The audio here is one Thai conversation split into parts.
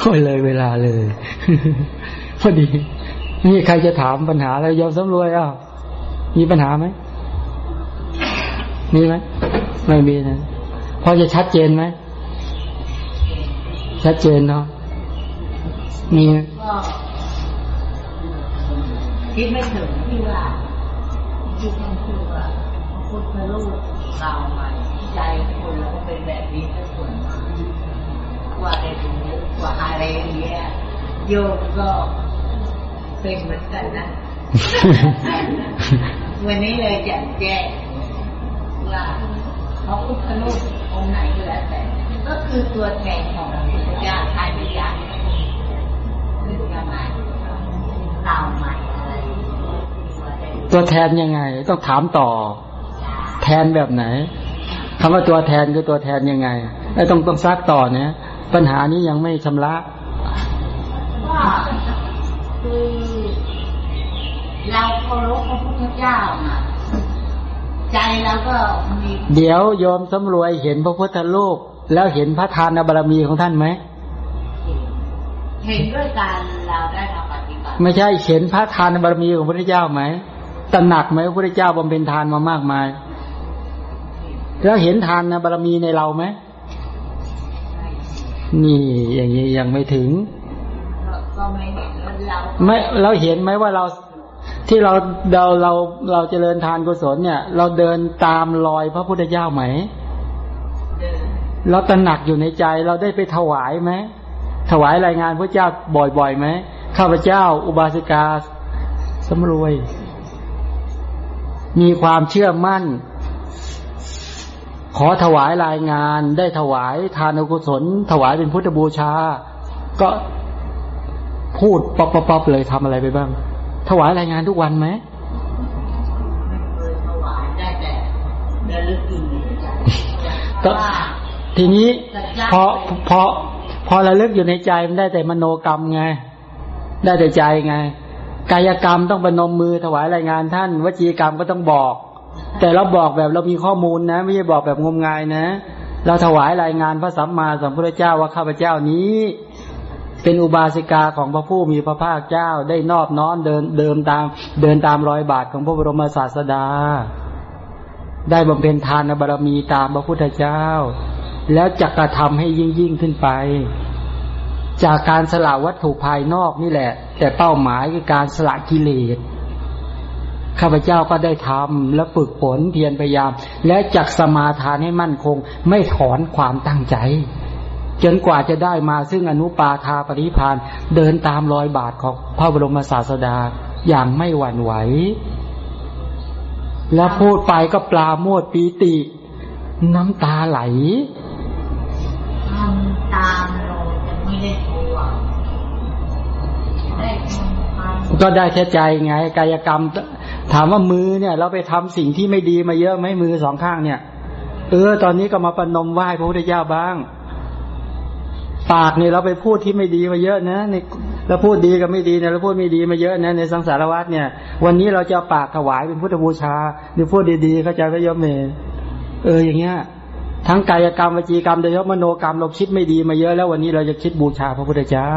โอ้ยเลยเวลาเลยพอดีนี่ใครจะถามปัญหาอะไรยอมสำรวยอ้าวมีปัญหาไหมมีไหมไม่มีนะพอจะชัดเจนไหมชัดเจนเนาะมีก็คิดไม่ถึงที่ว่าที่ท่านพูดว่าพระพุทธรูปเราใหม่ใจคนเราก็เป็นแบบนี้ทุกคนมาก อะไรอย่างเงี้ยโยมก็เป็นเหมือนกันนะ วันนี้เลยจะแจ้งว่าพระพุทธรูปองค์ไหนก็แล้วแต่ก็คือตัวแทนของพระพุทธเจ้าใช่ไหมจ๊ะคือยังไงเราใหม่อะไรตัวแทนยังไง ต้องถามต่อ แทนแบบไหนคำว่าตัวแทนคือตัวแทนยังไงไอ้ต้องต้องซักต่อเนี่ยปัญหานี้ยังไม่ชำระว่า คือเราเคารพพระพุทธเจ้าน่ะใจเราก็มีเดี๋ยวโยมสำรวยเห็นพระพุทธรูปแล้วเห็นพระทานบารมีของท่านไหมเห็นด้วยการเราได้มาปฏิบัติไม่ใช่เห็นพระทานบารมีของพระพุทธเจ้าไหมตระหนักไหมว่าพระพุทธเจ้าบำเพ็ญทานมามากมาย แล้วเห็นทานบารมีในเราไหมนี่อย่างนี้ยังไม่ถึง ก็ไม่เห็นแล้วเราไม่เราเห็นไหมว่าเราที่เราเราเราเราเจริญทานกุศลเนี่ย เราเดินตามรอยพระพุทธเจ้าไหมเราตระหนักอยู่ในใจเราได้ไปถวายไหมถวายรายงานพระเจ้าบ่อยๆไหมข้าพเจ้า อุบาสิกาสำรวย มีความเชื่อมั่น ขอถวายรายงานได้ถวายทานกุศล ถวายเป็นพุทธบูชา ก็ พูดป๊อปๆๆเลยทำอะไรไปบ้าง ถวายรายงานทุกวันไหมไม่เคยถวายได้แต่เดินลึกอยู่ในใจก็ว่าทีนี้สัญญาพอพอพอระลึกอยู่ในใจมันได้แต่มโนกรรมไง ได้แต่ใจไง กายกรรมต้องประนมมือถวายรายงานท่าน วจีกรรมก็ต้องบอก แต่เราบอกแบบเรามีข้อมูลนะ ไม่ใช่บอกแบบงมงายนะ เราถวายรายงานพระสัมมาสัมพุทธเจ้าว่าข้าพเจ้านี้ เป็นอุบาสิกาของพระผู้มีพระภาคเจ้าได้นอบน้อมเดินเดิมตามเดินตามรอยบาทของพระบรมศาสดา ได้บำเพ็ญทานบารมีตามพระพุทธเจ้า แล้วจะกระทำให้ยิ่งยิ่งขึ้นไป จากการสละวัตถุภายนอกนี่แหละ แต่เป้าหมายคือการสละกิเลสข้าพเจ้าก็ได้ทำและฝึกฝนเพียรพยายาม และจักสมาทานให้มั่นคง ไม่ถอนความตั้งใจ จนกว่าจะได้มาซึ่งอนุปาทาปริพานเดินตามรอยบาทของพระบรมศาสดาอย่างไม่หวั่นไหว แล้วพูดไปก็ปลาโมดปีติ น้ำตาไหลทำตามเราจะไม่ได้ตัวได้ก็ได้แค่ใจไง กายกรรม ถามว่ามือเนี่ย เราไปทำสิ่งที่ไม่ดีมาเยอะไหมมือสองข้างเนี่ย เออ ตอนนี้ก็มาประนมไหว้พระพุทธเจ้าบ้าง ปากเนี่ยเราไปพูดที่ไม่ดีมาเยอะนะในเราพูดดีกับไม่ดีเนี่ยเราพูดไม่ดีมาเยอะนะในสังสารวัฏเนี่ย วันนี้เราจะปากถวายเป็นพุทธบูชาหรือพูดดีๆเข้าใจไหมโยมเมเอออย่างเงี้ยทั้งกายกรรมวจีกรรมโดยเฉพาะมโนกรรมเราคิดไม่ดีมาเยอะแล้ววันนี้เราจะคิดบูชาพระพุทธเจ้า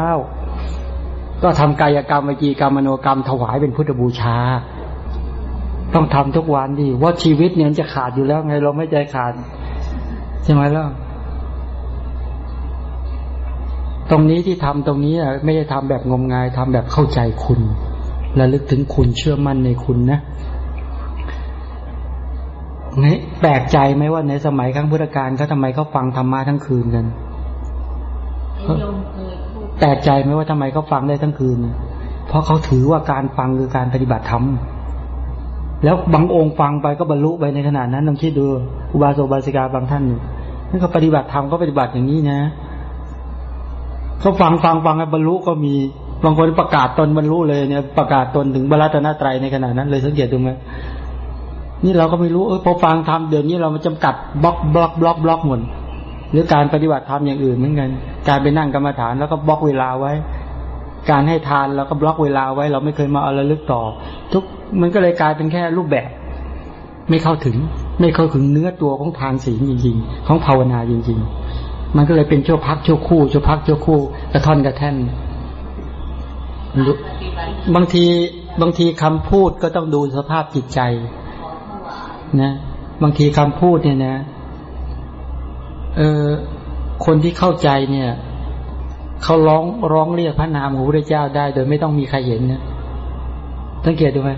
ก็ทำกายกรรมวจีกรรมมโนกรรมถวายเป็นพุทธบูชา ต้องทำทุกวันดิว่าชีวิตเนี่ยจะขาดอยู่แล้วไงเราไม่ใจขาดใช่ไหมล่ะ ตรงนี้ที่ทำตรงนี้อะไม่ได้ทำแบบงมงายทำแบบเข้าใจคุณระลึกถึงคุณเชื่อมั่นในคุณนะนี่แปลกใจไหมว่าในสมัยครั้งพุทธกาลเขาทำไมเขาฟังธรรมะทั้งคืนกันไอ้โยมเคยพูดแปลกใจไหมว่าทำไมเขาฟังได้ทั้งคืน เพราะเขาถือว่าการฟังคือการปฏิบัติธรรมแล้วบางองค์ฟังไปก็บรรลุไปในขณะนั้นลองคิดดูอุบาสกอุบาสิกาบางท่านเนี่ยนั่นก็ปฏิบัติธรรมก็ปฏิบัติอย่างนี้นะ เขาฟังฟังฟังบรรลุก็มีบางคนประกาศตนบรรลุเลยเนี่ยประกาศตนถึงบรรลัตนตรในขณะนั้นเลยสังเกตดูไหมนี่เราก็ไม่รู้เออพอฟังทำเดี๋ยวนี้เรามาจำกัดบล็อกบล็อกบล็อกบล็อกหมดหรือการปฏิบัติธรรมอย่างอื่นเหมือนกันการไปนั่งกรรมฐานแล้วก็บล็อกเวลาไว้ การให้ทานแล้วก็บล็อกเวลาไว้ เราไม่เคยมาเอาระลึกต่อ ทุกมันก็เลยกลายเป็นแค่รูปแบบ ไม่เข้าถึง ไม่เข้าถึงเนื้อตัวของทานศีลจริง ๆ ของภาวนาจริง ๆ มันก็เลยเป็นชั่วพักชั่วคู่ชั่วพักชั่วคู่กระท่อนกระแท่นบางทีบางทีคำพูดก็ต้องดูสภาพจิตใจ นะบางทีคำพูดเนี่ยนะ เออคนที่เข้าใจเนี่ยเขาร้องร้องเรียกพระนามของพระเจ้าได้ โดยไม่ต้องมีใครเห็นนะสังเกตดูไหม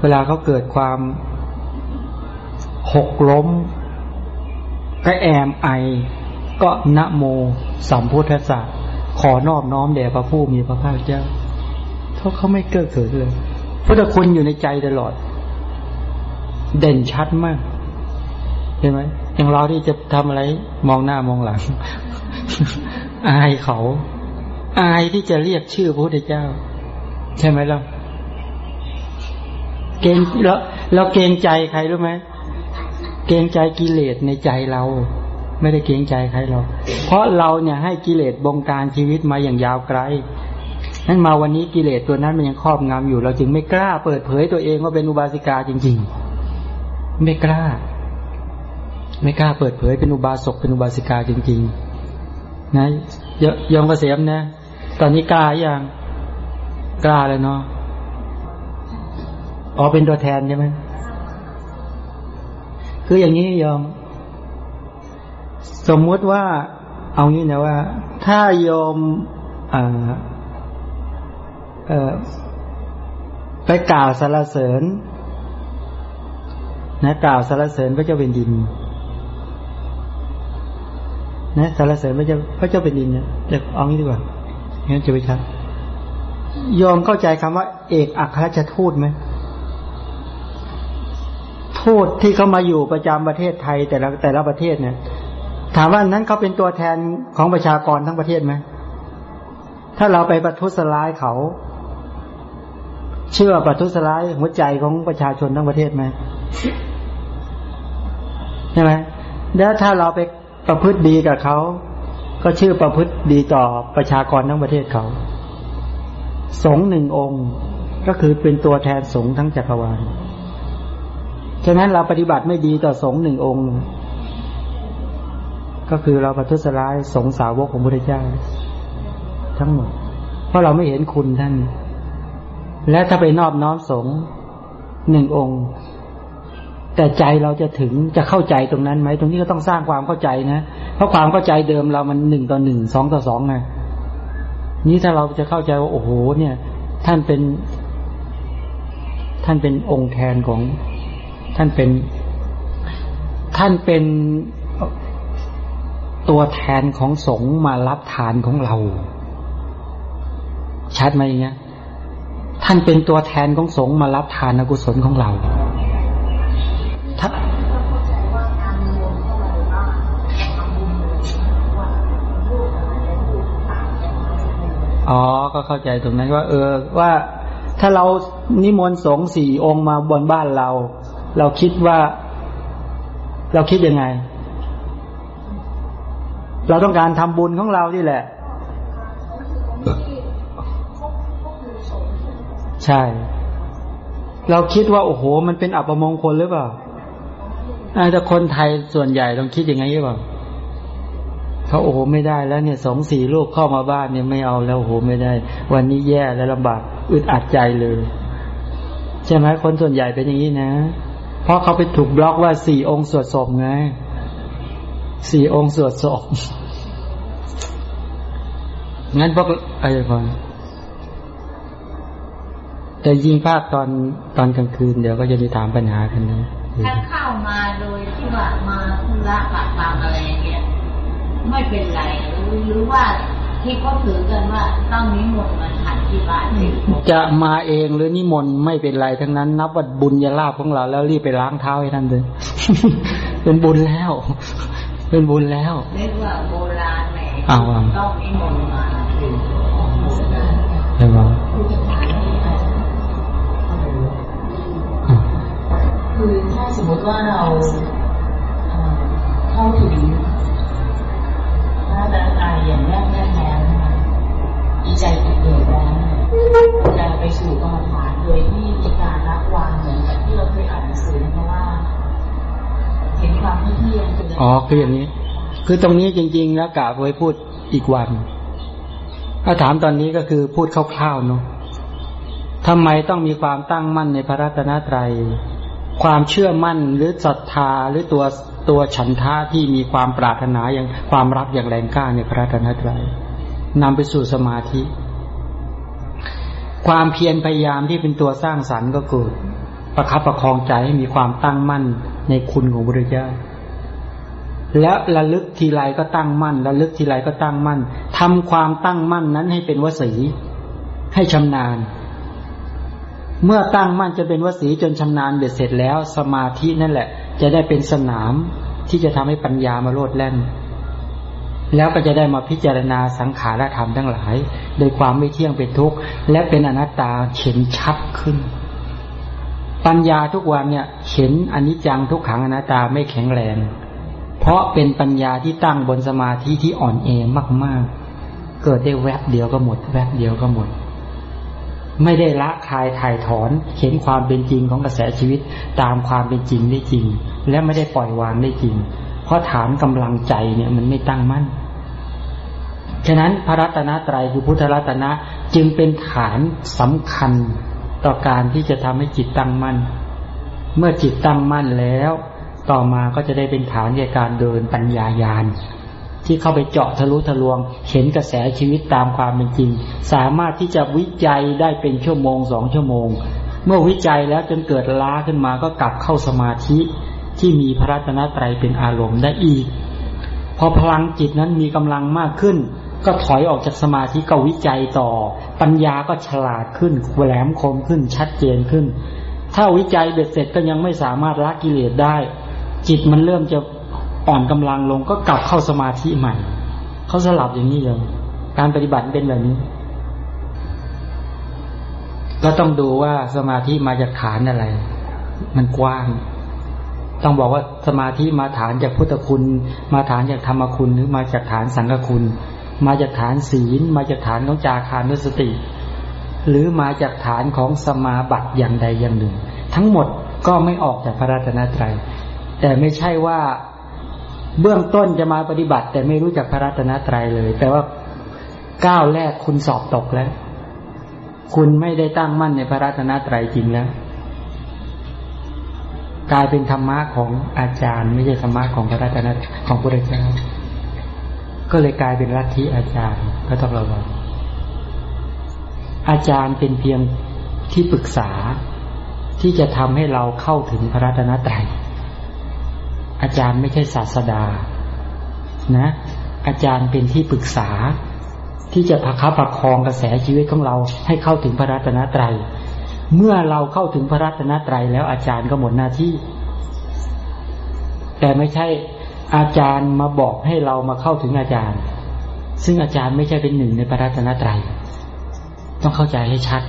เวลาเขาเกิดความหกล้ม ก็แอมไอ ก็นะโมสัมพุทธะขอนอบน้อมแด่พระผู้มีพระภาคเจ้าเขาเขาไม่เก้อเกิดเลยพุทธคุณอยู่ในใจตลอด เด่นชัดมากเห็นไหมอย่างเราที่จะทำอะไร มองหน้ามองหลัง อายเขา อายที่จะเรียกชื่อพระพุทธเจ้า ใช่ไหมล่ะเกรงแล้วเราเกรงใจใครรู้ไหม เกรงใจกิเลสในใจเรา ไม่ได้เกรงใจใครเรา เพราะเราเนี่ยให้กิเลสบงการชีวิตมาอย่างยาวไกลนั้นมาวันนี้กิเลสตัวนั้นมันยังครอบงำอยู่ เราจึงไม่กล้าเปิดเผยตัวเองว่าเป็นอุบาสิกาจริง ๆ ไม่กล้า ไม่กล้าเปิดเผยเป็นอุบาสกเป็นอุบาสิกาจริง ๆ นะยองเกษมนะ ตอนนี้กล้าอย่างกล้าเลยเนาะอ๋อเป็นตัวแทนใช่ไหม คืออย่างนี้ยอม สมมุติว่า เอางี้นะว่า ถ้ายอมอาอไปกล่าวสรรเสริญ นะกล่าวสรรเสริญพระเจ้าเป็นดิน นะสรรเสริญพระเจ้าพระเจ้าเป็นดินเนี่ยจะเอางี้ดีกว่างั้นจะไปชัดยอมเข้าใจคำว่า เอกอัครราชทูตไหม ทูตที่เขามาอยู่ประจำประเทศไทยแต่ละแต่ละประเทศเนี่ย ถามว่านั้นเขาเป็นตัวแทนของประชากรทั้งประเทศไหมถ้าเราไปประทุษร้ายเขา เชื่อประทุษร้ายหัวใจของประชาชนทั้งประเทศไหมใช่ไหมแล้วถ้าเราไปประพฤติดีกับเขา ก็ชื่อประพฤติดีต่อประชากรทั้งประเทศเขา สงหนึ่งองค์ก็คือเป็นตัวแทนสงทั้งจักรวาล ฉะนั้นเราปฏิบัติไม่ดีต่อสงฆ์หนึ่งองค์ ก็คือเราประทุษร้ายสงสาวกของพระเจ้า ทั้งหมด เพราะเราไม่เห็นคุณท่าน และถ้าไปนอบน้อมสงฆ์หนึ่งองค์ แต่ใจเราจะถึงจะเข้าใจตรงนั้นไหมตรงนี้ก็ต้องสร้างความเข้าใจนะเพราะความเข้าใจเดิมเรามันหนึ่งต่อหนึ่งสองต่อสองไงนี้ถ้าเราจะเข้าใจว่าโอ้โห เนี่ย ท่านเป็น ท่านเป็นองค์แทนของ ท่านเป็น ท่านเป็นตัวแทนของสงฆ์มารับทานของเรา ชัดไหมอย่างเงี้ย ท่านเป็นตัวแทนของสงฆ์มารับทานอกุศลของเราถ้าอ๋อ ก็เข้าใจตรงนั้นว่า เออ ว่าถ้าเรานิมนต์สงฆ์สี่องค์มาบนบ้านเรา เราคิดว่า เราคิดยังไง เราต้องการทำบุญของเราที่แหละ ใช่ เราคิดว่าโอ้โห มันเป็นอัปมงคลหรือเปล่าแต่คนไทยส่วนใหญ่ต้องคิดยังไงหรือเปล่าเขาโอ้โหไม่ได้แล้วเนี่ยสองสี่ลูกเข้ามาบ้านเนี่ยไม่เอาแล้วโอ้โหไม่ได้ วันนี้แย่แล้วลำบากอึดอัดใจเลย ใช่ไหมคนส่วนใหญ่เป็นอย่างนี้นะ เพราะเขาไปถูกบล็อกว่าสี่องค์สวดศพไงสี่องค์สวดศพงั้นพวกอะไรก่อนแต่ยิงภาคตอนตอนกลางคืน เดี๋ยวก็จะมีถามปัญหากันนะถ้าเข้ามาโดยที่ว่ามาธุระปะตามอะไรเงี้ยไม่เป็นไรหรือว่า ที่เขาถือกันว่าต้องนิมนต์มาฉันที่บ้านจะมาเองหรือนิมนต์ไม่เป็นไรทั้งนั้น นับว่าบุญยาลาภของเราแล้วรีบไปล้างเท้าให้ท่านเลยเป็นบุญแล้ว เป็นบุญแล้วเรียกว่าโบราณไหนต้องนิมนต์มาใช่ไหมคือถ้าสมมติว่าเราเข้าถึง พระดังอายอย่างแน่แน่แล้วดีใจติดเกิดแล้วจะไปสู่กรรมฐานโดยที่มีการรับวางเหมือนกับที่เราเคยอ่านหนังสือเพราะว่าเห็นความที่เที่ยงอ๋อคืออย่างนี้ คือตรงนี้จริง ๆ แล้วกะไว้พูดอีกวัน ถ้าถามตอนนี้ก็คือพูดคร่าวๆเนาะทำไมต้องมีความตั้งมั่นในพระรัตนตรัย ความเชื่อมั่นหรือศรัทธาหรือตัว ตัวฉันทะที่มีความปรารถนาอย่างความรักอย่างแรงกล้าในพระรัตนตรัยนำไปสู่สมาธิ ความเพียรพยายามที่เป็นตัวสร้างสรรค์ก็เกิดประคับประคองใจให้มีความตั้งมั่นในคุณของพระเจ้าแล้วระลึกทีไรก็ตั้งมั่น ระลึกทีไรก็ตั้งมั่นทำความตั้งมั่นนั้นให้เป็นวสี ให้ชำนาญ เมื่อตั้งมั่นจะเป็นวสีจนชำนาญเบ็ดเสร็จแล้ว สมาธินั่นแหละ จะได้เป็นสนามที่จะทำให้ปัญญามาโลดแล่น แล้วก็จะได้มาพิจารณาสังขารธรรมทั้งหลาย โดยความไม่เที่ยงเป็นทุกข์ และเป็นอนัตตาเข็นชัดขึ้น ปัญญาทุกวันเนี่ยเห็นอนิจจังทุกขังอนัตตาไม่แข็งแรง เพราะเป็นปัญญาที่ตั้งบนสมาธิที่อ่อนเอมากๆ เกิดได้แวบเดียวก็หมด แวบเดียวก็หมด ไม่ได้ละคายถ่ายถอนเห็นความเป็นจริงของกระแสชีวิตตามความเป็นจริงได้จริง และไม่ได้ปล่อยวางได้จริง เพราะฐานกำลังใจเนี่ยมันไม่ตั้งมั่นฉะนั้นพระรัตนตรัยคือพุทธรัตนะจึงเป็นฐานสำคัญต่อการที่จะทำให้จิตตั้งมั่น เมื่อจิตตั้งมั่นแล้ว ต่อมาก็จะได้เป็นฐานในการเดินปัญญายาณ ที่เข้าไปเจาะทะลุทะลวง เห็นกระแสชีวิตตามความเป็นจริง สามารถที่จะวิจัยได้เป็นชั่วโมงสองชั่วโมง เมื่อวิจัยแล้วจนเกิดล้าขึ้นมาก็กลับเข้าสมาธิที่มีพระรัตนตรัยเป็นอารมณ์ได้อีก พอพลังจิตนั้นมีกำลังมากขึ้น ก็ถอยออกจากสมาธิก็วิจัยต่อ ปัญญาก็ฉลาดขึ้นแหลมคมขึ้นชัดเจนขึ้น ถ้าวิจัยเบ็ดเสร็จก็ยังไม่สามารถละกิเลสได้ จิตมันเริ่มจะ อ่อนกำลังลงก็กลับเข้าสมาธิใหม่ เขาสลับอย่างนี้เลยการปฏิบัติเป็นแบบนี้ ก็ต้องดูว่าสมาธิมาจากฐานอะไร มันกว้าง ต้องบอกว่าสมาธิมาฐานจากพุทธคุณ มาฐานจากธรรมคุณหรือมาจากฐานสังฆคุณ มาจากฐานศีล มาจากฐานของจาคานุสติ หรือมาจากฐานของสมาบัติอย่างใดอย่างหนึ่ง ทั้งหมดก็ไม่ออกจากพระราชนตรัย แต่ไม่ใช่ว่า เบื้องต้นจะมาปฏิบัติ แต่ไม่รู้จักพระรัตนตรัยเลย แต่ว่าก้าวแรกคุณสอบตกแล้ว คุณไม่ได้ตั้งมั่นในพระรัตนตรัยจริงแล้ว กลายเป็นธรรมะของอาจารย์ ไม่ใช่ธรรมะของพระรัตนของพระเจ้าก็เลยกลายเป็นลัทธิอาจารย์ก็ต้องระวังอาจารย์เป็นเพียงที่ปรึกษาที่จะทำให้เราเข้าถึงพระรัตนตรัย อาจารย์ไม่ใช่ศาสดา นะ อาจารย์เป็นที่ปรึกษา ที่จะประคับประคองกระแสชีวิตของเราให้เข้าถึงพระรัตนตรัย เมื่อเราเข้าถึงพระรัตนตรัยแล้วอาจารย์ก็หมดหน้าที่ แต่ไม่ใช่อาจารย์มาบอกให้เรามาเข้าถึงอาจารย์ ซึ่งอาจารย์ไม่ใช่เป็นหนึ่งในพระรัตนตรัย ต้องเข้าใจให้ชัด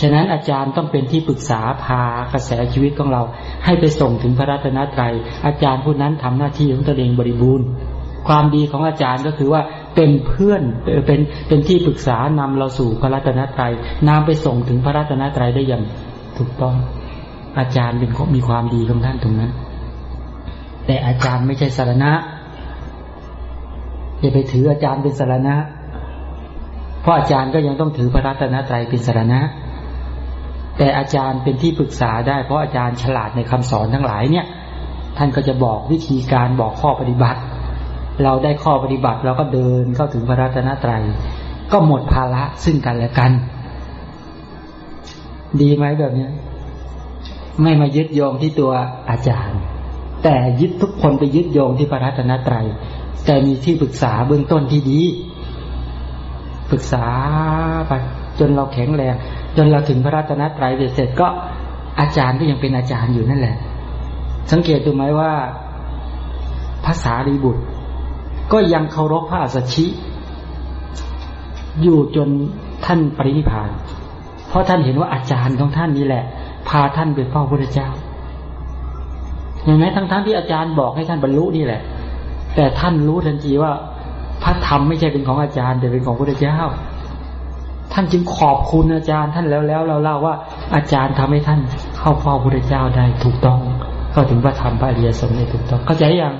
ฉะนั้นอาจารย์ต้องเป็นที่ปรึกษาพากระแสชีวิตของเรา ให้ไปส่งถึงพระรัตนตรัย อาจารย์ผู้นั้นทำหน้าที่ของตัวเองบริบูรณ์ ความดีของอาจารย์ก็คือว่าเป็นเพื่อนเป็นเป็นที่ปรึกษานำเราสู่พระรัตนตรัยนำไปส่งถึงพระรัตนตรัยได้อย่างถูกต้อง อาจารย์เป็นมีความดีของท่านตรงนั้น แต่อาจารย์ไม่ใช่สารณะอย่าไปถืออาจารย์เป็นสารณะ เพราะอาจารย์ก็ยังต้องถือพระรัตนตรัยเป็นสารณะ แต่อาจารย์เป็นที่ปรึกษาได้เพราะอาจารย์ฉลาดในคำสอนทั้งหลายเนี่ย ท่านก็จะบอกวิธีการบอกข้อปฏิบัติ เราได้ข้อปฏิบัติเราก็เดินเข้าถึงพระรัตนตรัย ก็หมดภาระซึ่งกันและกัน ดีไหมแบบนี้ไม่มายึดโยงที่ตัวอาจารย์ แต่ยึดทุกคนไปยึดโยงที่พระรัตนตรัย แต่มีที่ปรึกษาเบื้องต้นที่ดี ปรึกษาไปจนเราแข็งแรง นเราถึงพระรัตนตรัยเสร็จก็อาจารย์ก็ยังเป็นอาจารย์อยู่นั่นแหละ สังเกตดูไหมว่าภาษาดีบุตร ก็ยังเคารพพระอัสชิ อยู่จนท่านปรินิพาน เพราะท่านเห็นว่าอาจารย์ของท่านนี่แหละ พาท่านไปเฝ้าพระเจ้าอย่างไรทั้งๆทที่อาจารย์บอกให้ท่านบรรลุนี่แหละ แต่ท่านรู้ทันทีว่าพระธรรมไม่ใช่เป็นของอาจารย์แต่เป็นของพระเจ้า ท่านจึงขอบคุณอาจารย์ท่านแล้วแล้วเราเล่าว่า อาจารย์ทำให้ท่านเข้าเฝ้าพระเจ้าได้ถูกต้อง เข้าถึงพระธรรมพระอริยสงฆ์ได้ถูกต้อง เข้าใจยัง